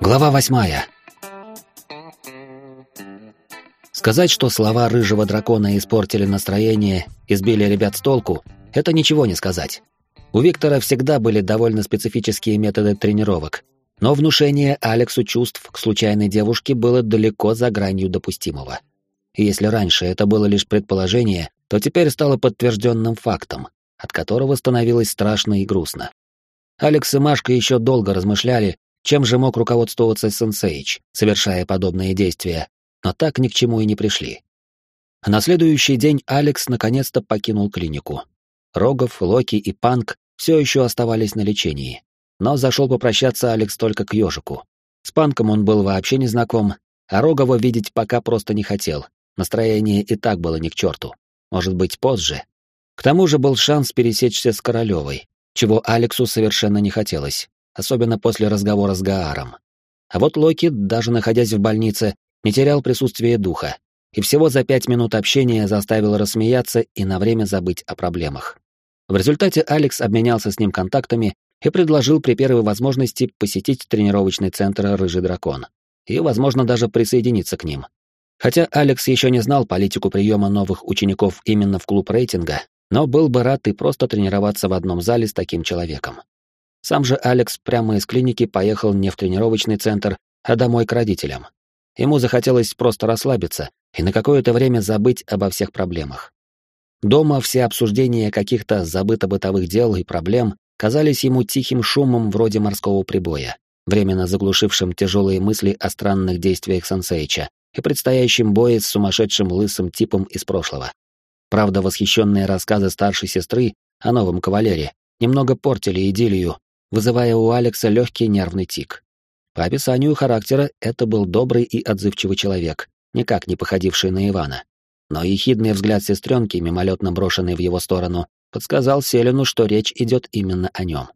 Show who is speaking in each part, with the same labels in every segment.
Speaker 1: Глава восьмая. Сказать, что слова рыжего дракона испортили настроение и сбили ребят с толку, это ничего не сказать. У Виктора всегда были довольно специфические методы тренировок, но внушение Алексу чувств к случайной девушке было далеко за гранью допустимого. И если раньше это было лишь предположение, то теперь стало подтвержденным фактом, от которого становилось страшно и грустно. Алекс и Машка еще долго размышляли, чем же мог руководствоваться Сенсейч, совершая подобные действия, но так ни к чему и не пришли. На следующий день Алекс наконец-то покинул клинику. Рогов, Локи и Панк все еще оставались на лечении. Но зашел попрощаться Алекс только к ежику. С Панком он был вообще не знаком, а Рогова видеть пока просто не хотел. Настроение и так было ни к черту. Может быть, позже. К тому же был шанс пересечься с Королевой, чего Алексу совершенно не хотелось, особенно после разговора с Гааром. А вот Локи, даже находясь в больнице, не терял присутствие духа, и всего за пять минут общения заставил рассмеяться и на время забыть о проблемах. В результате Алекс обменялся с ним контактами и предложил при первой возможности посетить тренировочный центр «Рыжий дракон» и, возможно, даже присоединиться к ним. Хотя Алекс еще не знал политику приема новых учеников именно в клуб рейтинга, но был бы рад и просто тренироваться в одном зале с таким человеком. Сам же Алекс прямо из клиники поехал не в тренировочный центр, а домой к родителям. Ему захотелось просто расслабиться и на какое-то время забыть обо всех проблемах. Дома все обсуждения каких-то забыто-бытовых дел и проблем казались ему тихим шумом вроде морского прибоя, временно заглушившим тяжелые мысли о странных действиях Сансейча и предстоящем бое с сумасшедшим лысым типом из прошлого. Правда, восхищенные рассказы старшей сестры о новом кавалере немного портили идиллию, вызывая у Алекса легкий нервный тик. По описанию характера это был добрый и отзывчивый человек, никак не походивший на Ивана. Но ехидный взгляд сестренки, мимолетно брошенный в его сторону, подсказал Селину, что речь идет именно о нем.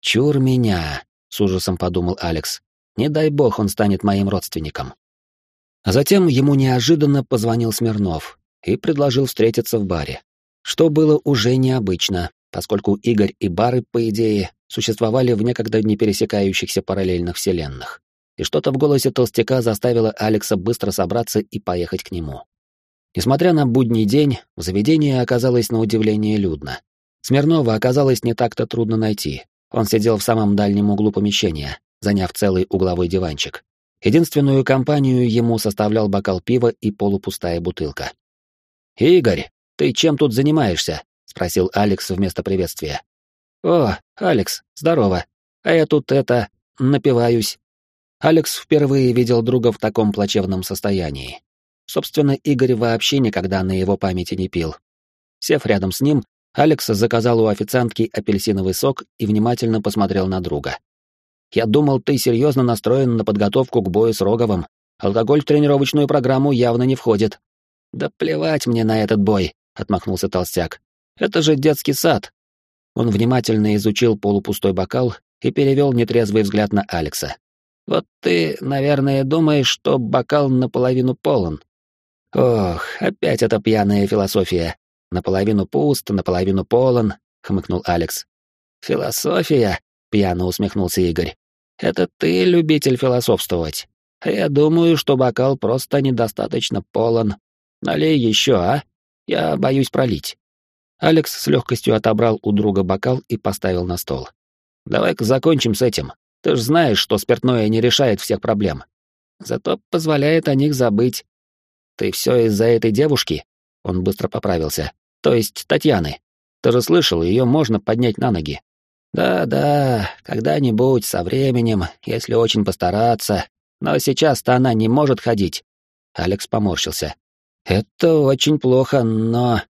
Speaker 1: «Чур меня!» — с ужасом подумал Алекс. «Не дай бог он станет моим родственником». А затем ему неожиданно позвонил Смирнов и предложил встретиться в баре. Что было уже необычно, поскольку Игорь и бары, по идее, существовали в некогда не пересекающихся параллельных вселенных. И что-то в голосе толстяка заставило Алекса быстро собраться и поехать к нему. Несмотря на будний день, в заведении оказалось на удивление людно. Смирнова оказалось не так-то трудно найти. Он сидел в самом дальнем углу помещения, заняв целый угловой диванчик. Единственную компанию ему составлял бокал пива и полупустая бутылка. «Игорь, ты чем тут занимаешься?» — спросил Алекс вместо приветствия. «О, Алекс, здорово. А я тут это... напиваюсь». Алекс впервые видел друга в таком плачевном состоянии. Собственно, Игорь вообще никогда на его памяти не пил. Сев рядом с ним, Алекс заказал у официантки апельсиновый сок и внимательно посмотрел на друга. «Я думал, ты серьезно настроен на подготовку к бою с Роговым. Алкоголь в тренировочную программу явно не входит». «Да плевать мне на этот бой», — отмахнулся толстяк. «Это же детский сад». Он внимательно изучил полупустой бокал и перевел нетрезвый взгляд на Алекса. «Вот ты, наверное, думаешь, что бокал наполовину полон. Ох, опять эта пьяная философия. Наполовину пуст, наполовину полон, хмыкнул Алекс. Философия? Пьяно усмехнулся Игорь. Это ты любитель философствовать. Я думаю, что бокал просто недостаточно полон. Налей еще, а? Я боюсь пролить. Алекс с легкостью отобрал у друга бокал и поставил на стол. Давай-ка закончим с этим. Ты ж знаешь, что спиртное не решает всех проблем. Зато позволяет о них забыть. Ты все из-за этой девушки? Он быстро поправился. То есть Татьяны. Ты же слышал, ее можно поднять на ноги. Да-да, когда-нибудь, со временем, если очень постараться. Но сейчас-то она не может ходить. Алекс поморщился. Это очень плохо, но...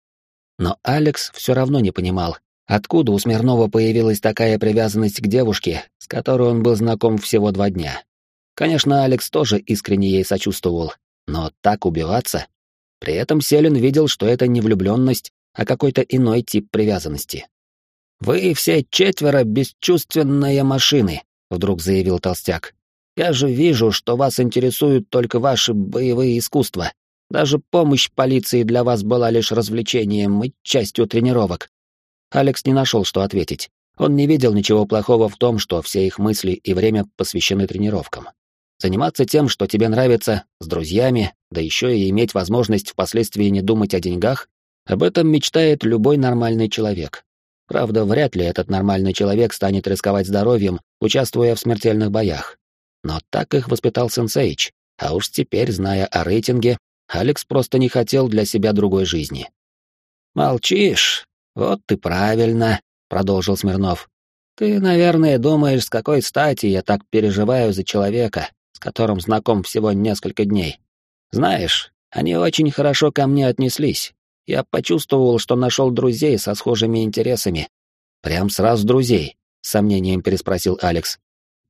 Speaker 1: Но Алекс все равно не понимал, откуда у Смирнова появилась такая привязанность к девушке, с которой он был знаком всего два дня. Конечно, Алекс тоже искренне ей сочувствовал, но так убиваться? При этом Селин видел, что это не влюбленность, а какой-то иной тип привязанности. «Вы все четверо бесчувственные машины», — вдруг заявил Толстяк. «Я же вижу, что вас интересуют только ваши боевые искусства. Даже помощь полиции для вас была лишь развлечением и частью тренировок». Алекс не нашел, что ответить. Он не видел ничего плохого в том, что все их мысли и время посвящены тренировкам. Заниматься тем, что тебе нравится, с друзьями, да еще и иметь возможность впоследствии не думать о деньгах, об этом мечтает любой нормальный человек. Правда, вряд ли этот нормальный человек станет рисковать здоровьем, участвуя в смертельных боях. Но так их воспитал Сенсейч, а уж теперь, зная о рейтинге, Алекс просто не хотел для себя другой жизни. «Молчишь? Вот ты правильно», — продолжил Смирнов. «Ты, наверное, думаешь, с какой стати я так переживаю за человека, с которым знаком всего несколько дней. Знаешь, они очень хорошо ко мне отнеслись. Я почувствовал, что нашел друзей со схожими интересами. Прям сразу друзей, с сомнением переспросил Алекс.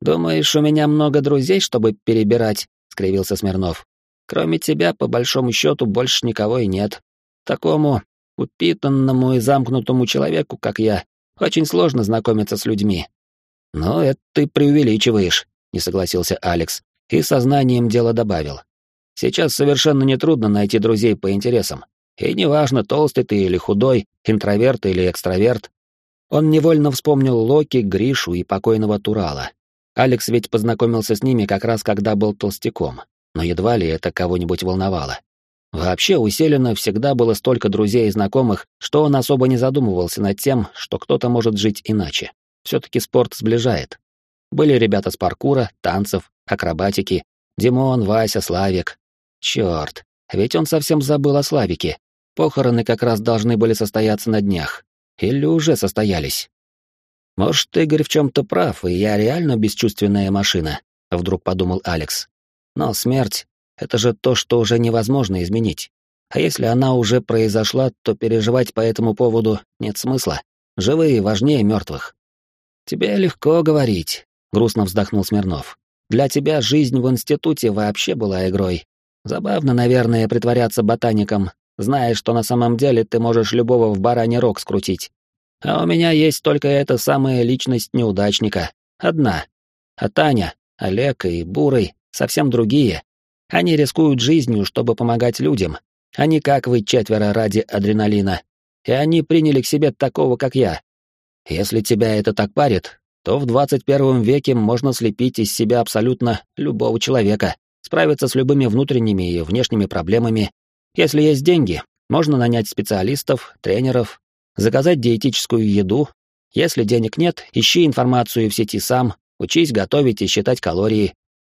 Speaker 1: Думаешь, у меня много друзей, чтобы перебирать? скривился Смирнов. Кроме тебя, по большому счету, больше никого и нет. Такому упитанному и замкнутому человеку, как я, очень сложно знакомиться с людьми. Но это ты преувеличиваешь, не согласился Алекс и сознанием дела добавил. Сейчас совершенно нетрудно найти друзей по интересам. И неважно, толстый ты или худой, интроверт или экстраверт. Он невольно вспомнил Локи, Гришу и покойного Турала. Алекс ведь познакомился с ними как раз когда был толстяком, но едва ли это кого-нибудь волновало. Вообще у Селина всегда было столько друзей и знакомых, что он особо не задумывался над тем, что кто-то может жить иначе. Все-таки спорт сближает. Были ребята с паркура, танцев, акробатики, Димон, Вася, Славик. Черт, ведь он совсем забыл о Славике. Похороны как раз должны были состояться на днях. Или уже состоялись. Может, Игорь в чем-то прав, и я реально бесчувственная машина, вдруг подумал Алекс. Но смерть — это же то, что уже невозможно изменить. А если она уже произошла, то переживать по этому поводу нет смысла. Живые важнее мертвых. Тебе легко говорить, грустно вздохнул Смирнов. Для тебя жизнь в институте вообще была игрой. Забавно, наверное, притворяться ботаником, зная, что на самом деле ты можешь любого в бараний рог скрутить. А у меня есть только эта самая личность неудачника. Одна. А Таня, Олег и Бурый совсем другие. Они рискуют жизнью, чтобы помогать людям, а не как вы четверо ради адреналина. И они приняли к себе такого, как я. Если тебя это так парит, то в 21 веке можно слепить из себя абсолютно любого человека, справиться с любыми внутренними и внешними проблемами. Если есть деньги, можно нанять специалистов, тренеров, заказать диетическую еду. Если денег нет, ищи информацию в сети сам, учись готовить и считать калории.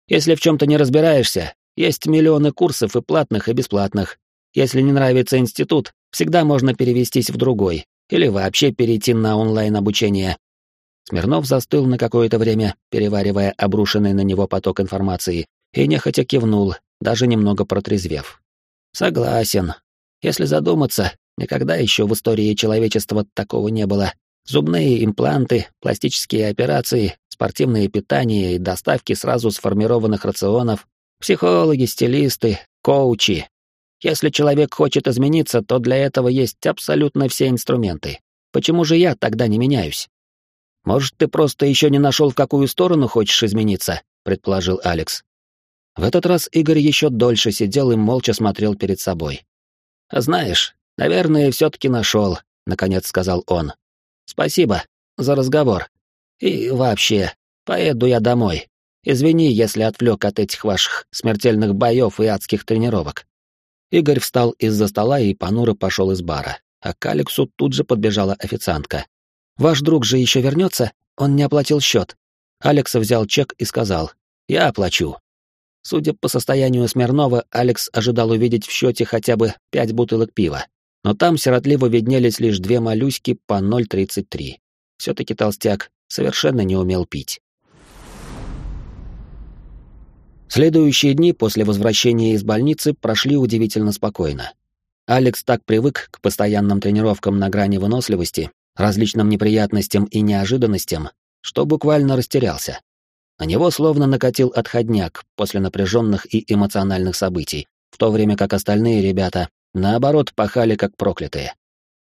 Speaker 1: Если в чем-то не разбираешься, есть миллионы курсов и платных, и бесплатных. Если не нравится институт, всегда можно перевестись в другой или вообще перейти на онлайн-обучение. Смирнов застыл на какое-то время, переваривая обрушенный на него поток информации, и нехотя кивнул, даже немного протрезвев. «Согласен. Если задуматься, никогда еще в истории человечества такого не было. Зубные импланты, пластические операции, спортивное питание и доставки сразу сформированных рационов, психологи, стилисты, коучи. Если человек хочет измениться, то для этого есть абсолютно все инструменты. Почему же я тогда не меняюсь?» Может, ты просто еще не нашел, в какую сторону хочешь измениться, предположил Алекс. В этот раз Игорь еще дольше сидел и молча смотрел перед собой. Знаешь, наверное, все-таки нашел, наконец сказал он. Спасибо за разговор. И вообще, поеду я домой. Извини, если отвлек от этих ваших смертельных боев и адских тренировок. Игорь встал из-за стола и понуро пошел из бара, а к Алексу тут же подбежала официантка. Ваш друг же еще вернется, он не оплатил счет. Алекс взял чек и сказал, я оплачу. Судя по состоянию Смирнова, Алекс ожидал увидеть в счете хотя бы пять бутылок пива. Но там сиротливо виднелись лишь две моллюски по 0,33. Все-таки толстяк совершенно не умел пить. Следующие дни после возвращения из больницы прошли удивительно спокойно. Алекс так привык к постоянным тренировкам на грани выносливости, различным неприятностям и неожиданностям, что буквально растерялся. На него словно накатил отходняк после напряженных и эмоциональных событий, в то время как остальные ребята, наоборот, пахали как проклятые.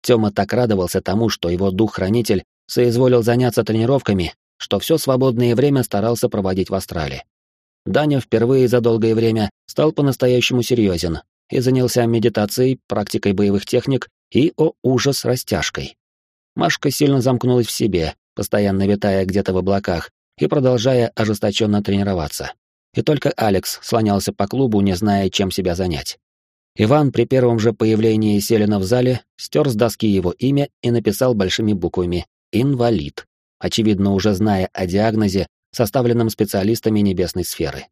Speaker 1: Тёма так радовался тому, что его дух-хранитель соизволил заняться тренировками, что все свободное время старался проводить в астрале. Даня впервые за долгое время стал по-настоящему серьезен и занялся медитацией, практикой боевых техник и, о ужас, растяжкой. Машка сильно замкнулась в себе, постоянно витая где-то в облаках и продолжая ожесточенно тренироваться. И только Алекс слонялся по клубу, не зная, чем себя занять. Иван при первом же появлении Селина в зале стер с доски его имя и написал большими буквами «Инвалид», очевидно, уже зная о диагнозе, составленном специалистами небесной сферы.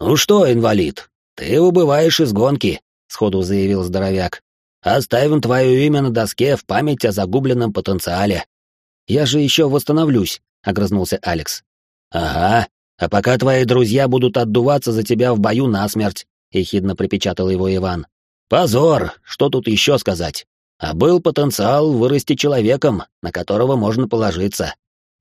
Speaker 1: «Ну что, инвалид, ты убываешь из гонки», — сходу заявил здоровяк. «Оставим твое имя на доске в память о загубленном потенциале». «Я же еще восстановлюсь», — огрызнулся Алекс. «Ага, а пока твои друзья будут отдуваться за тебя в бою насмерть», — ехидно припечатал его Иван. «Позор, что тут еще сказать? А был потенциал вырасти человеком, на которого можно положиться».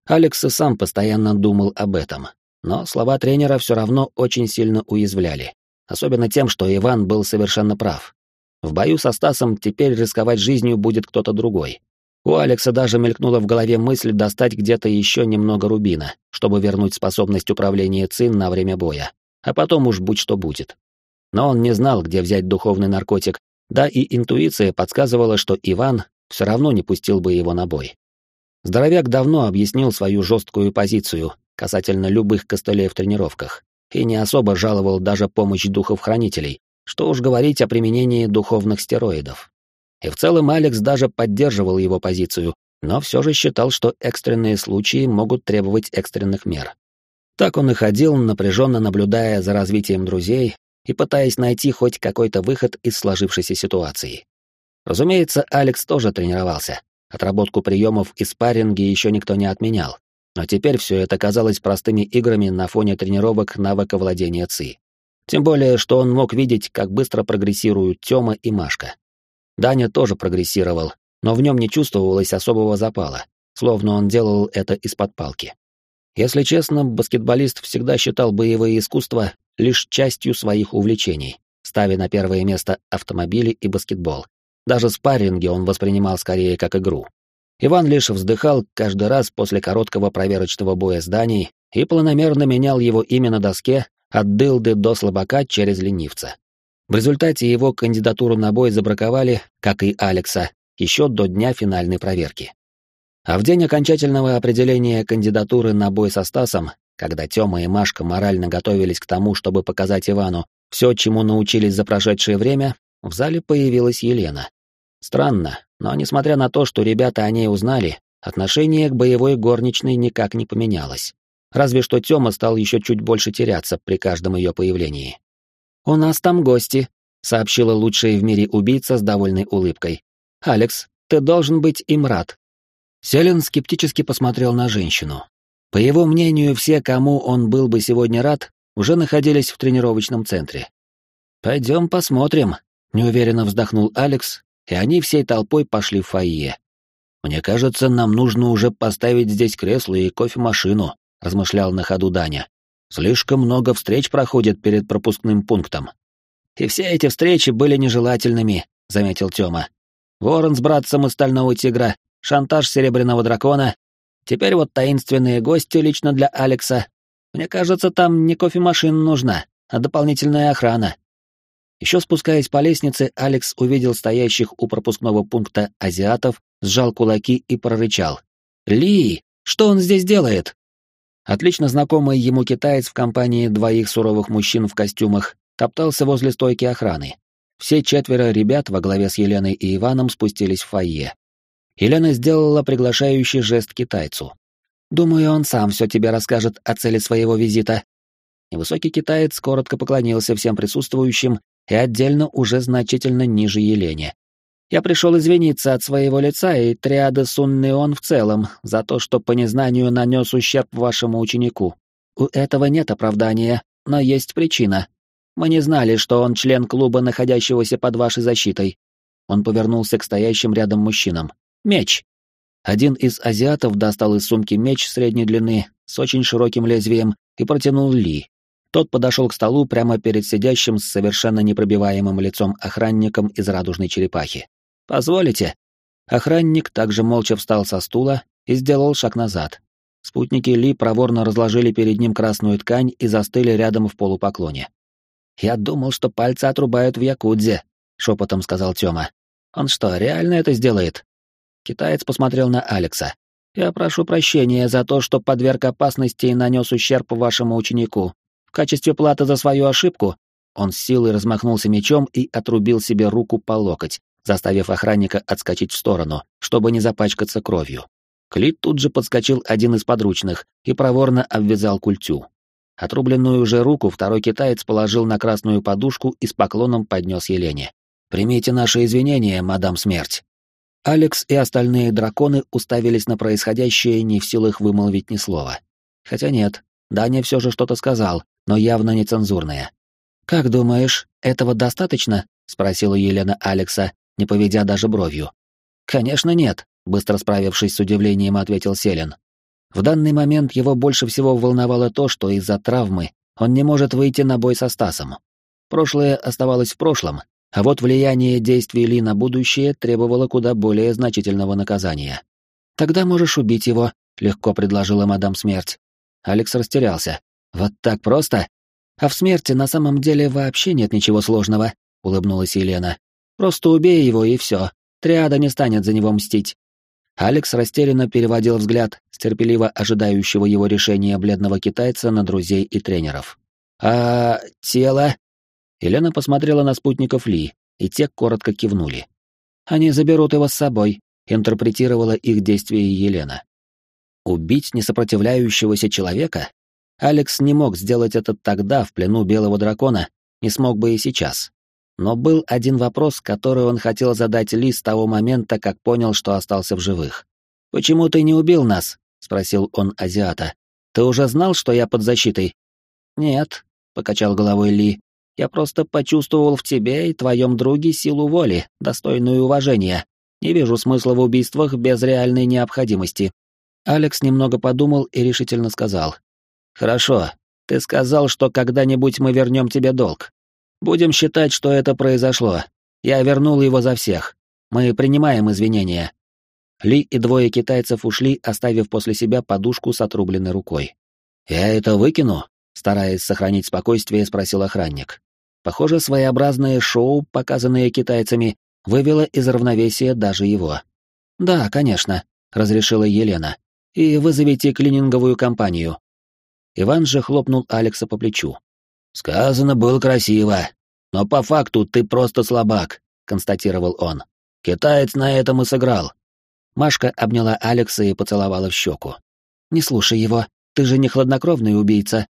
Speaker 1: Алекс и сам постоянно думал об этом, но слова тренера все равно очень сильно уязвляли. Особенно тем, что Иван был совершенно прав. В бою со Стасом теперь рисковать жизнью будет кто-то другой. У Алекса даже мелькнула в голове мысль достать где-то еще немного рубина, чтобы вернуть способность управления ЦИН на время боя. А потом уж будь что будет. Но он не знал, где взять духовный наркотик, да и интуиция подсказывала, что Иван все равно не пустил бы его на бой. Здоровяк давно объяснил свою жесткую позицию касательно любых костылей в тренировках и не особо жаловал даже помощь духов-хранителей, что уж говорить о применении духовных стероидов. И в целом Алекс даже поддерживал его позицию, но все же считал, что экстренные случаи могут требовать экстренных мер. Так он и ходил, напряженно наблюдая за развитием друзей и пытаясь найти хоть какой-то выход из сложившейся ситуации. Разумеется, Алекс тоже тренировался. Отработку приемов и спарринги еще никто не отменял. Но теперь все это казалось простыми играми на фоне тренировок навыка владения ЦИ. Тем более, что он мог видеть, как быстро прогрессируют Тёма и Машка. Даня тоже прогрессировал, но в нем не чувствовалось особого запала, словно он делал это из-под палки. Если честно, баскетболист всегда считал боевые искусства лишь частью своих увлечений, ставя на первое место автомобили и баскетбол. Даже спарринги он воспринимал скорее как игру. Иван лишь вздыхал каждый раз после короткого проверочного боя зданий и планомерно менял его имя на доске от дылды до слабака через ленивца. В результате его кандидатуру на бой забраковали, как и Алекса, еще до дня финальной проверки. А в день окончательного определения кандидатуры на бой со Стасом, когда Тёма и Машка морально готовились к тому, чтобы показать Ивану все, чему научились за прошедшее время, в зале появилась Елена. Странно, но несмотря на то, что ребята о ней узнали, отношение к боевой горничной никак не поменялось. Разве что Тёма стал еще чуть больше теряться при каждом ее появлении. «У нас там гости», — сообщила лучшая в мире убийца с довольной улыбкой. «Алекс, ты должен быть им рад». Селен скептически посмотрел на женщину. По его мнению, все, кому он был бы сегодня рад, уже находились в тренировочном центре. «Пойдем посмотрим», — неуверенно вздохнул Алекс и они всей толпой пошли в фойе. «Мне кажется, нам нужно уже поставить здесь кресло и кофемашину», — размышлял на ходу Даня. «Слишком много встреч проходит перед пропускным пунктом». «И все эти встречи были нежелательными», — заметил Тёма. «Ворон с братцем из Стального Тигра, шантаж Серебряного Дракона. Теперь вот таинственные гости лично для Алекса. Мне кажется, там не кофемашина нужна, а дополнительная охрана. Еще спускаясь по лестнице, Алекс увидел стоящих у пропускного пункта азиатов, сжал кулаки и прорычал. «Ли! Что он здесь делает?» Отлично знакомый ему китаец в компании двоих суровых мужчин в костюмах топтался возле стойки охраны. Все четверо ребят во главе с Еленой и Иваном спустились в фойе. Елена сделала приглашающий жест китайцу. «Думаю, он сам все тебе расскажет о цели своего визита». Невысокий китаец коротко поклонился всем присутствующим и отдельно уже значительно ниже Елене. Я пришел извиниться от своего лица и триады Суннеон в целом за то, что по незнанию нанес ущерб вашему ученику. У этого нет оправдания, но есть причина. Мы не знали, что он член клуба, находящегося под вашей защитой. Он повернулся к стоящим рядом мужчинам. Меч. Один из азиатов достал из сумки меч средней длины с очень широким лезвием и протянул Ли. Тот подошел к столу прямо перед сидящим с совершенно непробиваемым лицом охранником из радужной черепахи. «Позволите?» Охранник также молча встал со стула и сделал шаг назад. Спутники Ли проворно разложили перед ним красную ткань и застыли рядом в полупоклоне. «Я думал, что пальцы отрубают в Якудзе», — шепотом сказал Тёма. «Он что, реально это сделает?» Китаец посмотрел на Алекса. Я прошу прощения за то, что подверг опасности и нанес ущерб вашему ученику. В качестве платы за свою ошибку он с силой размахнулся мечом и отрубил себе руку по локоть, заставив охранника отскочить в сторону, чтобы не запачкаться кровью. Клит тут же подскочил один из подручных и проворно обвязал культю. Отрубленную же руку второй китаец положил на красную подушку и с поклоном поднес Елене. «Примите наши извинения, мадам Смерть». Алекс и остальные драконы уставились на происходящее, не в силах вымолвить ни слова. Хотя нет, Даня все же что-то сказал, но явно нецензурное. «Как думаешь, этого достаточно?» — спросила Елена Алекса, не поведя даже бровью. «Конечно нет», — быстро справившись с удивлением, ответил Селин. В данный момент его больше всего волновало то, что из-за травмы он не может выйти на бой со Стасом. Прошлое оставалось в прошлом, а вот влияние действий Ли на будущее требовало куда более значительного наказания. «Тогда можешь убить его», — легко предложила мадам Смерть. Алекс растерялся. «Вот так просто? А в смерти на самом деле вообще нет ничего сложного», — улыбнулась Елена. «Просто убей его и все. Триада не станет за него мстить». Алекс растерянно переводил взгляд с терпеливо ожидающего его решения бледного китайца на друзей и тренеров. «А тело?» Елена посмотрела на спутников Ли, и те коротко кивнули. «Они заберут его с собой», — интерпретировала их действия Елена. Убить несопротивляющегося человека? Алекс не мог сделать это тогда, в плену Белого Дракона, не смог бы и сейчас. Но был один вопрос, который он хотел задать Ли с того момента, как понял, что остался в живых. «Почему ты не убил нас?» — спросил он азиата. «Ты уже знал, что я под защитой?» «Нет», — покачал головой Ли. «Я просто почувствовал в тебе и твоем друге силу воли, достойную уважения. Не вижу смысла в убийствах без реальной необходимости». Алекс немного подумал и решительно сказал. «Хорошо, ты сказал, что когда-нибудь мы вернем тебе долг. Будем считать, что это произошло. Я вернул его за всех. Мы принимаем извинения. Ли и двое китайцев ушли, оставив после себя подушку с отрубленной рукой. «Я это выкину?» — стараясь сохранить спокойствие, спросил охранник. Похоже, своеобразное шоу, показанное китайцами, вывело из равновесия даже его. «Да, конечно», — разрешила Елена. «И вызовите клининговую компанию». Иван же хлопнул Алекса по плечу. «Сказано было красиво, но по факту ты просто слабак», — констатировал он. «Китаец на этом и сыграл». Машка обняла Алекса и поцеловала в щеку. «Не слушай его, ты же не хладнокровный убийца».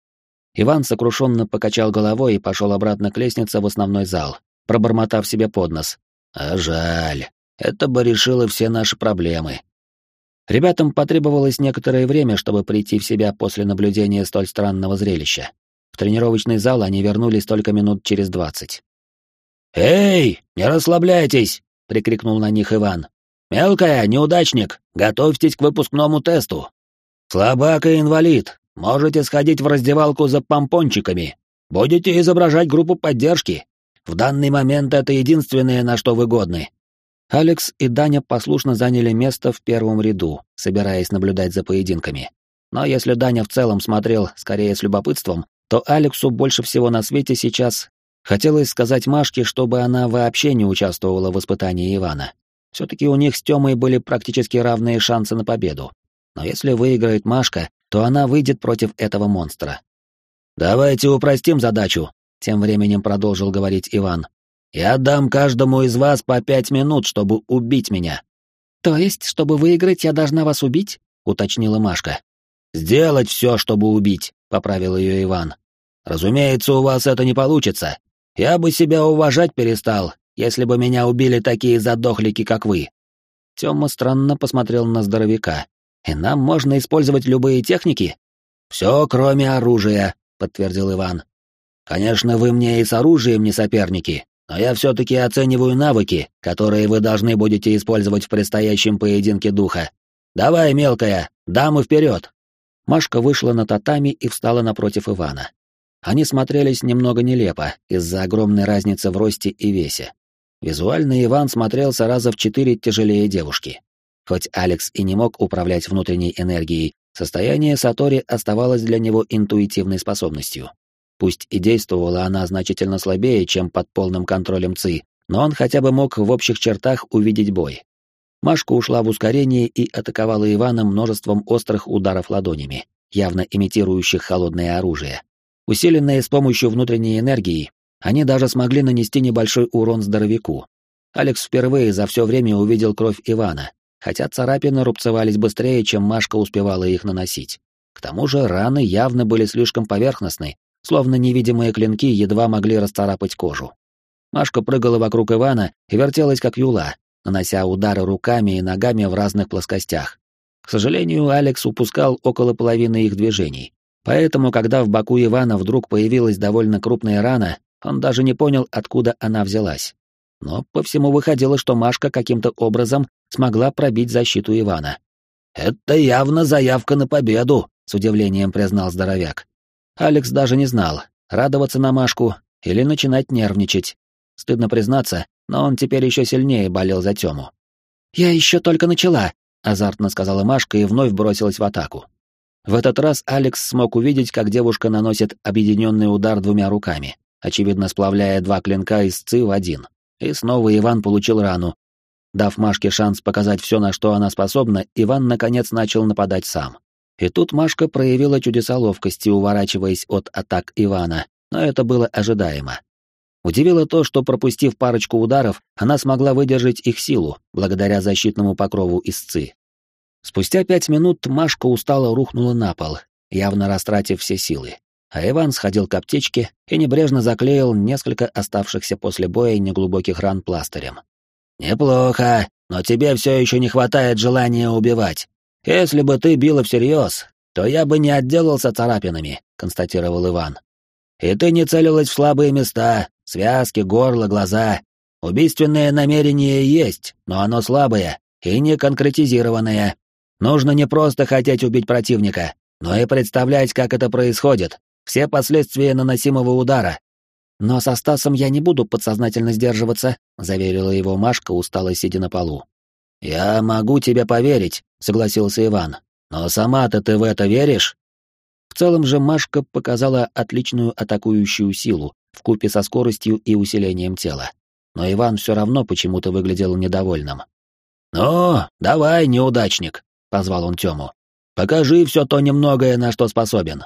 Speaker 1: Иван сокрушенно покачал головой и пошел обратно к лестнице в основной зал, пробормотав себе под нос. «А жаль, это бы решило все наши проблемы». Ребятам потребовалось некоторое время, чтобы прийти в себя после наблюдения столь странного зрелища. В тренировочный зал они вернулись только минут через двадцать. «Эй, не расслабляйтесь!» — прикрикнул на них Иван. «Мелкая, неудачник, готовьтесь к выпускному тесту. Слабак и инвалид, можете сходить в раздевалку за помпончиками. Будете изображать группу поддержки. В данный момент это единственное, на что вы годны». Алекс и Даня послушно заняли место в первом ряду, собираясь наблюдать за поединками. Но если Даня в целом смотрел скорее с любопытством, то Алексу больше всего на свете сейчас хотелось сказать Машке, чтобы она вообще не участвовала в испытании Ивана. Все-таки у них с Тёмой были практически равные шансы на победу. Но если выиграет Машка, то она выйдет против этого монстра. «Давайте упростим задачу», — тем временем продолжил говорить Иван. «Я дам каждому из вас по пять минут, чтобы убить меня». «То есть, чтобы выиграть, я должна вас убить?» — уточнила Машка. «Сделать все, чтобы убить», — поправил ее Иван. «Разумеется, у вас это не получится. Я бы себя уважать перестал, если бы меня убили такие задохлики, как вы». Тёма странно посмотрел на здоровяка. «И нам можно использовать любые техники?» «Все, кроме оружия», — подтвердил Иван. «Конечно, вы мне и с оружием не соперники, но я все-таки оцениваю навыки, которые вы должны будете использовать в предстоящем поединке духа. Давай, мелкая, дамы вперед!» Машка вышла на татами и встала напротив Ивана. Они смотрелись немного нелепо из-за огромной разницы в росте и весе. Визуально Иван смотрелся раза в четыре тяжелее девушки. Хоть Алекс и не мог управлять внутренней энергией, состояние Сатори оставалось для него интуитивной способностью. Пусть и действовала она значительно слабее, чем под полным контролем ЦИ, но он хотя бы мог в общих чертах увидеть бой. Машка ушла в ускорение и атаковала Ивана множеством острых ударов ладонями, явно имитирующих холодное оружие. Усиленные с помощью внутренней энергии, они даже смогли нанести небольшой урон здоровяку. Алекс впервые за все время увидел кровь Ивана, хотя царапины рубцевались быстрее, чем Машка успевала их наносить. К тому же раны явно были слишком поверхностны, словно невидимые клинки едва могли расцарапать кожу. Машка прыгала вокруг Ивана и вертелась как юла, нанося удары руками и ногами в разных плоскостях. К сожалению, Алекс упускал около половины их движений. Поэтому, когда в боку Ивана вдруг появилась довольно крупная рана, он даже не понял, откуда она взялась. Но по всему выходило, что Машка каким-то образом смогла пробить защиту Ивана. «Это явно заявка на победу», — с удивлением признал здоровяк. Алекс даже не знал, радоваться на Машку или начинать нервничать. Стыдно признаться, но он теперь еще сильнее болел за Тему. «Я еще только начала», — азартно сказала Машка и вновь бросилась в атаку. В этот раз Алекс смог увидеть, как девушка наносит объединенный удар двумя руками, очевидно сплавляя два клинка из ци в один. И снова Иван получил рану. Дав Машке шанс показать все, на что она способна, Иван наконец начал нападать сам. И тут Машка проявила чудеса ловкости, уворачиваясь от атак Ивана, но это было ожидаемо. Удивило то, что, пропустив парочку ударов, она смогла выдержать их силу, благодаря защитному покрову ЦИ. Спустя пять минут Машка устало рухнула на пол, явно растратив все силы. А Иван сходил к аптечке и небрежно заклеил несколько оставшихся после боя неглубоких ран пластырем. «Неплохо, но тебе все еще не хватает желания убивать. Если бы ты била всерьез, то я бы не отделался царапинами», — констатировал Иван. «И ты не целилась в слабые места, связки, горло, глаза. Убийственное намерение есть, но оно слабое и не конкретизированное. Нужно не просто хотеть убить противника, но и представлять, как это происходит, все последствия наносимого удара. Но со Стасом я не буду подсознательно сдерживаться, заверила его Машка, устало сидя на полу. Я могу тебе поверить, согласился Иван. Но сама-то ты в это веришь? В целом же Машка показала отличную атакующую силу в купе со скоростью и усилением тела. Но Иван все равно почему-то выглядел недовольным. «Ну, давай, неудачник», — позвал он Тему. «Покажи все то немногое, на что способен».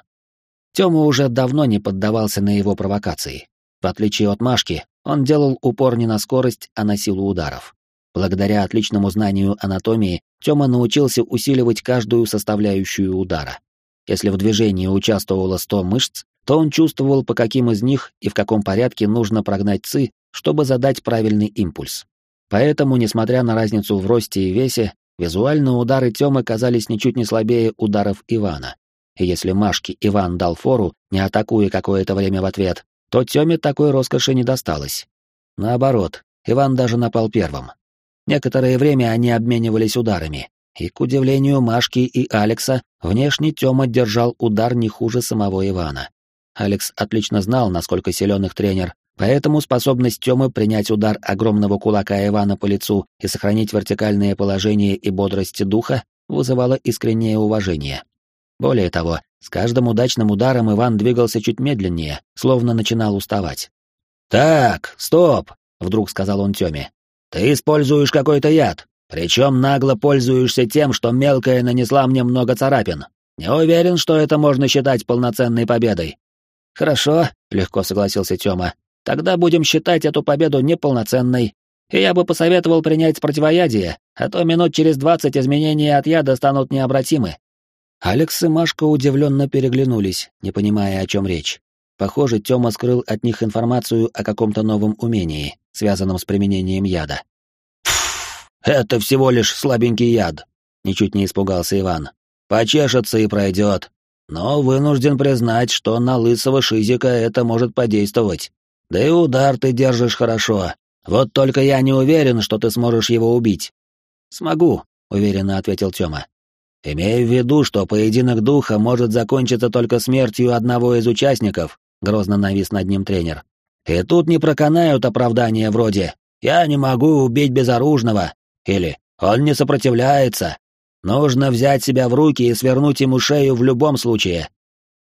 Speaker 1: Тёма уже давно не поддавался на его провокации. В отличие от Машки, он делал упор не на скорость, а на силу ударов. Благодаря отличному знанию анатомии, Тёма научился усиливать каждую составляющую удара. Если в движении участвовало 100 мышц, то он чувствовал, по каким из них и в каком порядке нужно прогнать ЦИ, чтобы задать правильный импульс. Поэтому, несмотря на разницу в росте и весе, визуально удары Тёмы казались ничуть не слабее ударов Ивана. И если Машке Иван дал фору, не атакуя какое-то время в ответ, то Тёме такой роскоши не досталось. Наоборот, Иван даже напал первым. Некоторое время они обменивались ударами, и, к удивлению Машки и Алекса, внешне Тёма держал удар не хуже самого Ивана. Алекс отлично знал, насколько силен их тренер, поэтому способность Тёмы принять удар огромного кулака Ивана по лицу и сохранить вертикальное положение и бодрость духа вызывала искреннее уважение. Более того, с каждым удачным ударом Иван двигался чуть медленнее, словно начинал уставать. «Так, стоп!» — вдруг сказал он Тёме. «Ты используешь какой-то яд, причем нагло пользуешься тем, что мелкая нанесла мне много царапин. Не уверен, что это можно считать полноценной победой». «Хорошо», — легко согласился Тёма. «Тогда будем считать эту победу неполноценной. И я бы посоветовал принять противоядие, а то минут через двадцать изменения от яда станут необратимы. Алекс и Машка удивленно переглянулись, не понимая, о чем речь. Похоже, Тёма скрыл от них информацию о каком-то новом умении, связанном с применением яда. «Это всего лишь слабенький яд», — ничуть не испугался Иван. «Почешется и пройдет. Но вынужден признать, что на лысого шизика это может подействовать. Да и удар ты держишь хорошо. Вот только я не уверен, что ты сможешь его убить». «Смогу», — уверенно ответил Тёма. Имея в виду, что поединок духа может закончиться только смертью одного из участников, грозно навис над ним тренер. И тут не проканают оправдания вроде «я не могу убить безоружного» или «он не сопротивляется». Нужно взять себя в руки и свернуть ему шею в любом случае.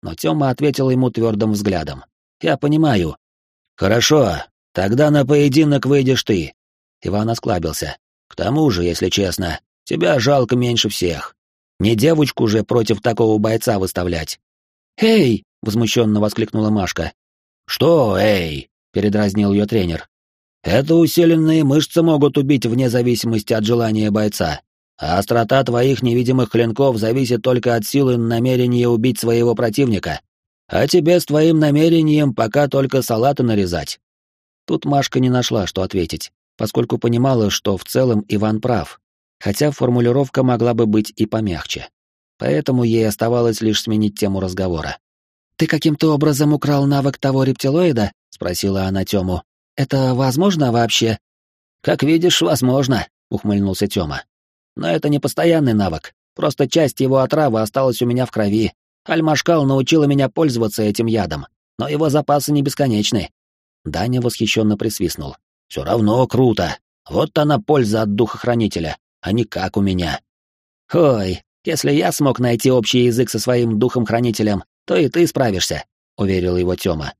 Speaker 1: Но Тёма ответил ему твердым взглядом. «Я понимаю». «Хорошо, тогда на поединок выйдешь ты». Иван осклабился. К тому же, если честно, тебя жалко меньше всех. Не девочку же против такого бойца выставлять.
Speaker 2: «Эй!» — возмущенно воскликнула Машка.
Speaker 1: «Что «эй?» — передразнил ее тренер. «Это усиленные мышцы могут убить вне зависимости от желания бойца, а острота твоих невидимых клинков зависит только от силы намерения убить своего противника. А тебе с твоим намерением пока только салаты нарезать».
Speaker 2: Тут Машка не нашла, что ответить, поскольку понимала, что в целом Иван прав, хотя формулировка могла бы быть и помягче. Поэтому ей оставалось лишь сменить тему разговора. «Ты каким-то образом украл навык того рептилоида?» — спросила она Тему. «Это возможно вообще?»
Speaker 1: «Как видишь, возможно», — ухмыльнулся Тёма. «Но это не постоянный навык. Просто часть его отравы осталась у меня в крови. Альмашкал научила меня пользоваться этим ядом, но его запасы не бесконечны».
Speaker 2: Даня восхищенно присвистнул.
Speaker 1: «Все равно круто. Вот она польза от духохранителя, а не как у меня».
Speaker 2: «Ой, если я смог найти общий язык со своим духом-хранителем, то и ты справишься», — уверил его Тёма.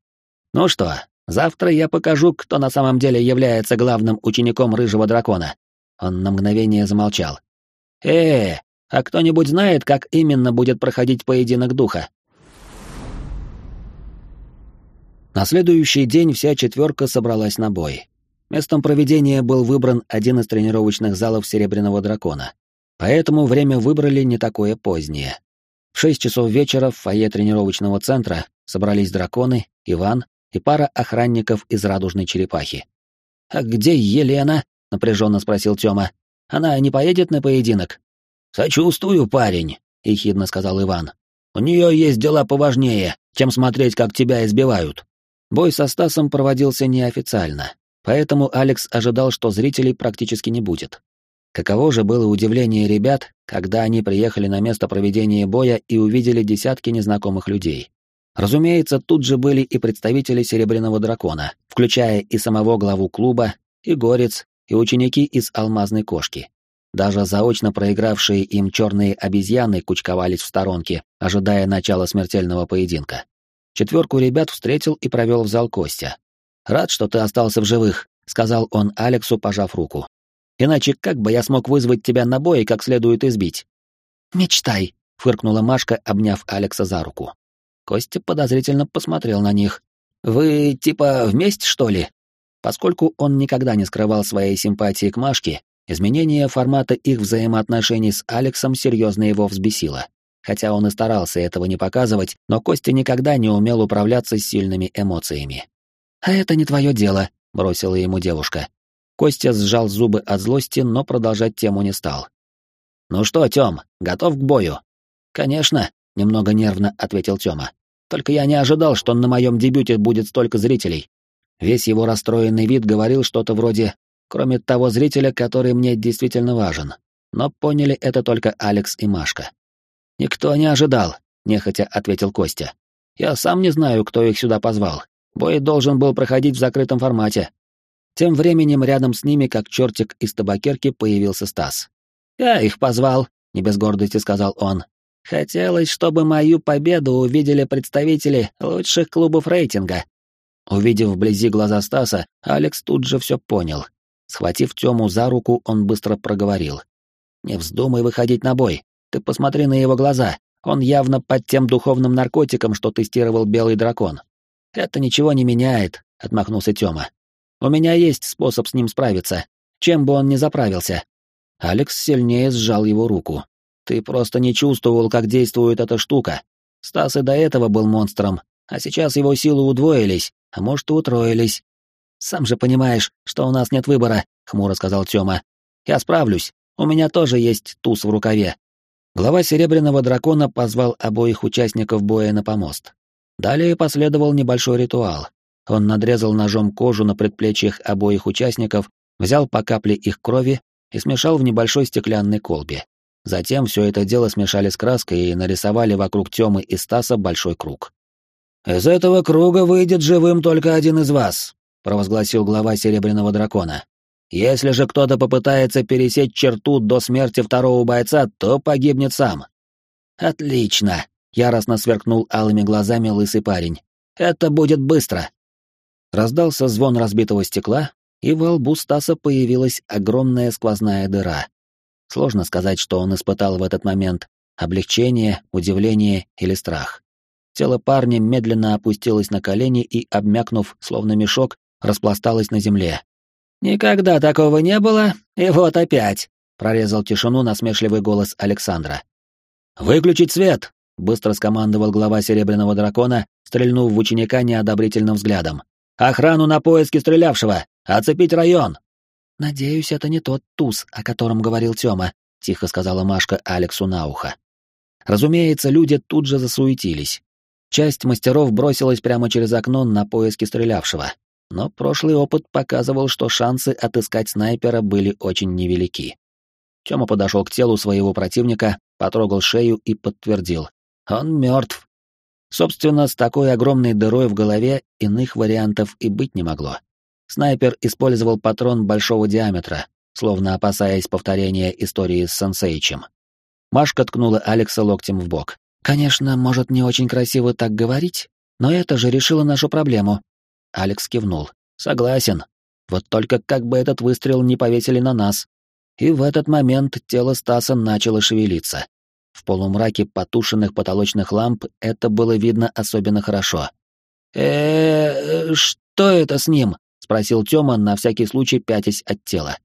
Speaker 2: «Ну что, завтра я покажу, кто на самом деле является главным учеником рыжего дракона». Он на мгновение замолчал. «Э, а кто-нибудь знает, как именно будет проходить поединок духа?» На следующий день вся четверка собралась на бой. Местом проведения был выбран один из тренировочных залов Серебряного Дракона. Поэтому время выбрали не такое позднее. В шесть часов вечера в фойе тренировочного центра собрались драконы, Иван и пара охранников из радужной черепахи. «А где Елена?» — напряженно спросил Тёма. «Она не поедет на поединок?»
Speaker 1: «Сочувствую, парень», — ехидно сказал Иван. «У нее есть дела поважнее, чем смотреть, как тебя избивают».
Speaker 2: Бой со Стасом проводился неофициально, поэтому Алекс ожидал, что зрителей практически не будет. Каково же было удивление ребят, когда они приехали на место проведения боя и увидели десятки незнакомых людей. Разумеется, тут же были и представители Серебряного Дракона, включая и самого главу клуба, и Горец, и ученики из Алмазной Кошки. Даже заочно проигравшие им черные обезьяны кучковались в сторонке, ожидая начала смертельного поединка. Четверку ребят встретил и провел в зал Костя. «Рад, что ты остался в живых», — сказал он Алексу, пожав руку. Иначе как бы я смог вызвать тебя на бой и как следует избить? Мечтай, фыркнула Машка, обняв Алекса за руку. Костя подозрительно посмотрел на них. Вы типа вместе, что ли? Поскольку он никогда не скрывал своей симпатии к Машке, изменение формата их взаимоотношений с Алексом серьезно его взбесило. Хотя он и старался этого не показывать, но Костя никогда не умел управляться с сильными эмоциями. «А это не твое дело», — бросила ему девушка. Костя сжал зубы от злости, но продолжать тему не стал. «Ну что, Тём, готов к бою?» «Конечно», — немного нервно ответил Тёма. «Только я не ожидал, что на моем дебюте будет столько зрителей». Весь его расстроенный вид говорил что-то вроде «кроме того зрителя, который мне действительно важен». Но поняли это только Алекс и Машка. «Никто не ожидал», — нехотя ответил Костя. «Я сам не знаю, кто их сюда позвал. Бой должен был проходить в закрытом формате, тем временем рядом с ними, как чертик из табакерки, появился Стас. «Я их позвал», — не без гордости сказал он. «Хотелось, чтобы мою победу увидели представители лучших клубов рейтинга». Увидев вблизи глаза Стаса, Алекс тут же все понял. Схватив Тему за руку, он быстро проговорил. «Не вздумай выходить на бой. Ты посмотри на его глаза. Он явно под тем духовным наркотиком, что тестировал белый дракон». «Это ничего не меняет», — отмахнулся Тёма. У меня есть способ с ним справиться, чем бы он ни заправился. Алекс сильнее сжал его руку. Ты просто не чувствовал, как действует эта штука. Стас и до этого был монстром, а сейчас его силы удвоились, а может и утроились. Сам же понимаешь, что у нас нет выбора, хмуро сказал Тёма. Я справлюсь. У меня тоже есть туз в рукаве. Глава Серебряного дракона позвал обоих участников боя на помост. Далее последовал небольшой ритуал, он надрезал ножом кожу на предплечьях обоих участников, взял по капле их крови и смешал в небольшой стеклянной колбе. Затем все это дело смешали с краской и нарисовали вокруг Тёмы и Стаса большой круг. «Из этого круга выйдет живым только один из вас», — провозгласил глава Серебряного Дракона. «Если же кто-то попытается пересечь черту до смерти второго бойца, то погибнет сам». «Отлично», — яростно сверкнул алыми глазами лысый парень. «Это будет быстро». Раздался звон разбитого стекла,
Speaker 1: и во лбу Стаса появилась огромная сквозная дыра. Сложно сказать, что он испытал в этот момент — облегчение, удивление или страх. Тело парня медленно опустилось на колени и, обмякнув, словно мешок, распласталось на земле. «Никогда такого не было, и вот опять!» — прорезал тишину насмешливый голос Александра. «Выключить свет!» — быстро скомандовал глава Серебряного Дракона, стрельнув в ученика неодобрительным взглядом. «Охрану на поиски стрелявшего! Оцепить район!»
Speaker 2: «Надеюсь, это не тот туз, о котором говорил Тёма», — тихо сказала Машка Алексу на ухо. Разумеется, люди тут же засуетились. Часть мастеров бросилась прямо через окно на поиски стрелявшего, но прошлый опыт показывал, что шансы отыскать снайпера были очень невелики. Тёма подошел к телу своего противника, потрогал шею и подтвердил. Он мертв. Собственно, с такой огромной дырой в голове иных вариантов и быть не могло. Снайпер использовал патрон большого диаметра, словно опасаясь повторения истории с Сансейчем. Машка ткнула Алекса локтем в бок. «Конечно, может, не очень красиво так говорить, но это же решило нашу проблему». Алекс кивнул. «Согласен. Вот только как бы этот выстрел не повесили на нас». И в этот момент тело Стаса начало шевелиться. В полумраке потушенных потолочных ламп это было видно особенно хорошо. э что это с ним?» — спросил Тёма, на всякий случай пятясь от тела.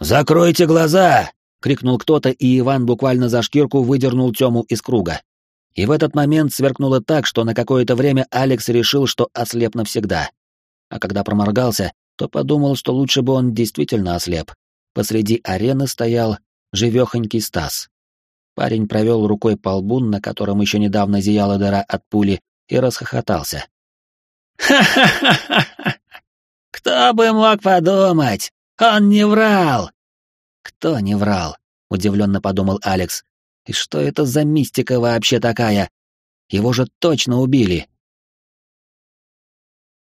Speaker 1: «Закройте глаза!» — крикнул кто-то, и Иван буквально за шкирку выдернул Тёму из круга. И в этот момент сверкнуло так, что на какое-то время Алекс решил, что ослеп навсегда. А когда проморгался, то подумал, что лучше бы он действительно ослеп. Посреди арены стоял живёхонький Стас. Парень провел рукой по лбу, на котором еще недавно зияла дыра от пули, и расхохотался. «Ха-ха-ха! Кто бы мог подумать? Он не врал!» «Кто не врал?» — удивленно подумал Алекс. «И что это за мистика вообще такая? Его же точно убили,